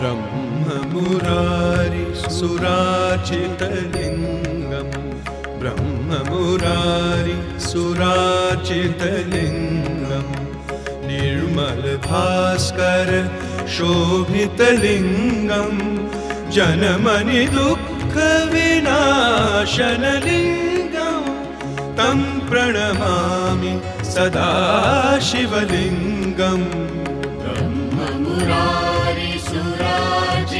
ब्रह्ममुरारि सुराचितलिङ्गं ब्रह्ममुरारि सुराचितलिङ्गं निर्मलभास्कर शोभितलिङ्गं जनमनि दुःखविनाशनलिङ्गं तं प्रणमामि सदा शिवलिङ्गम् ब्रह्ममुरारी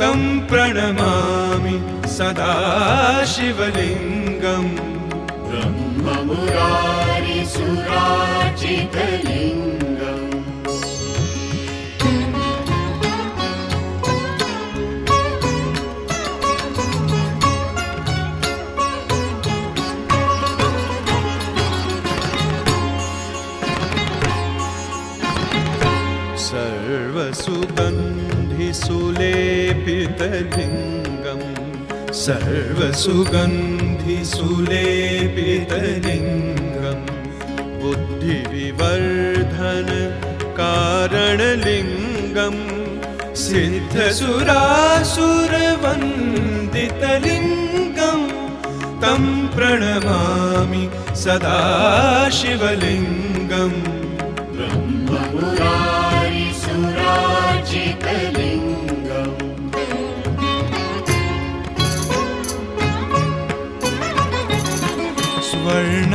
तं प्रणमामि सदा शिवलिङ्गम् ब्रह्ममुरारिसुराजितलिङ्गम् सर्वसुगन्धिसुलेपितलिङ्गम् सर्वसुगन्धिसुलेपितलिङ्गम् बुद्धिविवर्धन कारणलिङ्गम् सिद्धसुरासुरवन्दितलिङ्गम् तं प्रणमामि सदा शिवलिङ्गम् ब्रह्ममुरारिसुराजितलिङ्गम्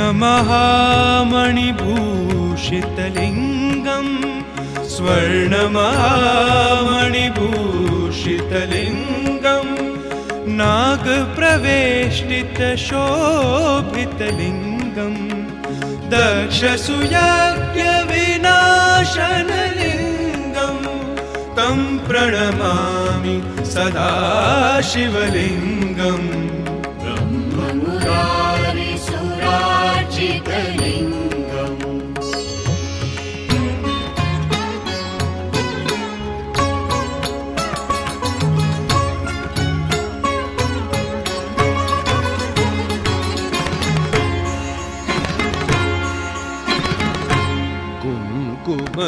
स्वर्णमहामणिभूषितलिङ्गम् स्वर्णमहामणिभूषितलिङ्गम् नागप्रवेष्टितशोभितलिङ्गम् दक्षसुयज्ञविनाशनलिङ्गम् तं प्रणमामि सदा शिवलिङ्गम्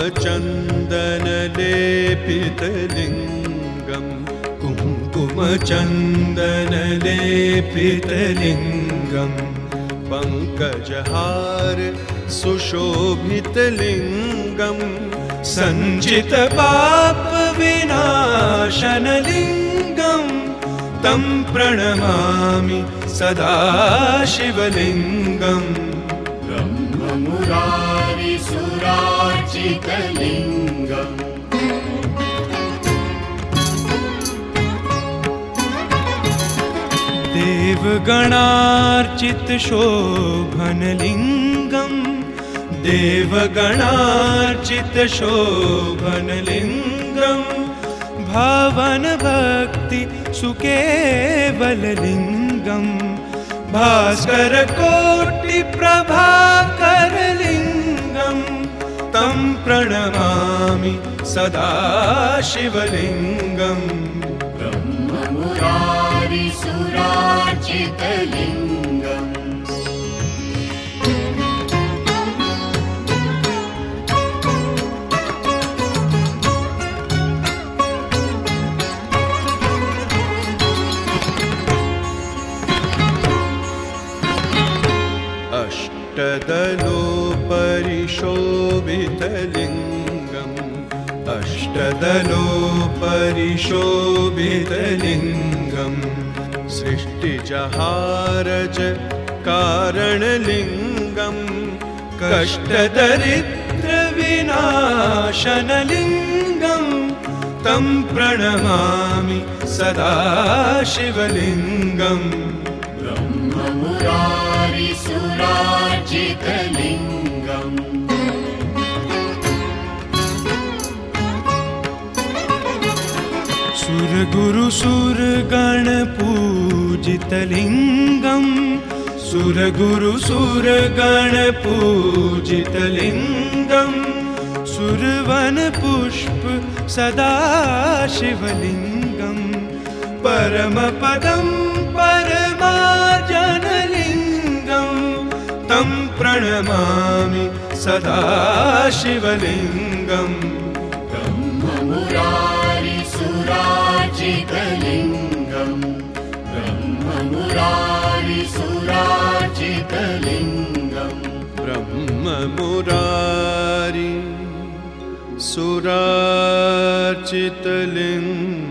कुङ्कुमचन्दनलेपितलिङ्गम् कुङ्कुमचन्दनलेपितलिङ्गम्। पङ्कजहार सुशोभितलिङ्गम्। सञ्चितपापविनाशनलिङ्गम् तं प्रणमामि सदा शिवलिङ्गम् ब्रह्ममुरारिसुराजितलिङ्गम् देवगणार्चितशोभनलिङ्गम् देवगणार्चितशोभनलिङ्गम् भावनभक्ति सुकेवललिङ्गम्। भास्करकोटिप्रभाकरलिङ्गम् तं प्रणमामि सदा शिवलिङ्गम् ब्रह्ममुरारिसुराजितलिङ्गम् अष्टदलोपरिशोभितलिङ्गम् अष्टदलोपरिशोभितलिङ्गम्। सृष्टिजहारज कारणलिङ्गम्। कष्टदरिद्रविनाशनलिङ्गम्। तं प्रणमामि सदा शिवलिङ्गम् ब्रह्ममुरारिसुराजितलिङ्गम् सुरगुरुसुरगणपूजितलिङ्गम् सुरगुरु सुरगणपूजितलिङ्गम् सुरवन पुष्प सदा शिवलिङ्गम्। परमपदं परमार्जनलिङ्गम् तं प्रणमामि सदा शिवलिङ्गम् ब्रह्ममुरारि सुराजितलिङ्गम् ब्रह्ममुरारि सुराजितलिङ्गम् ब्रह्ममुरारि सुरार्चितलिङ्गम्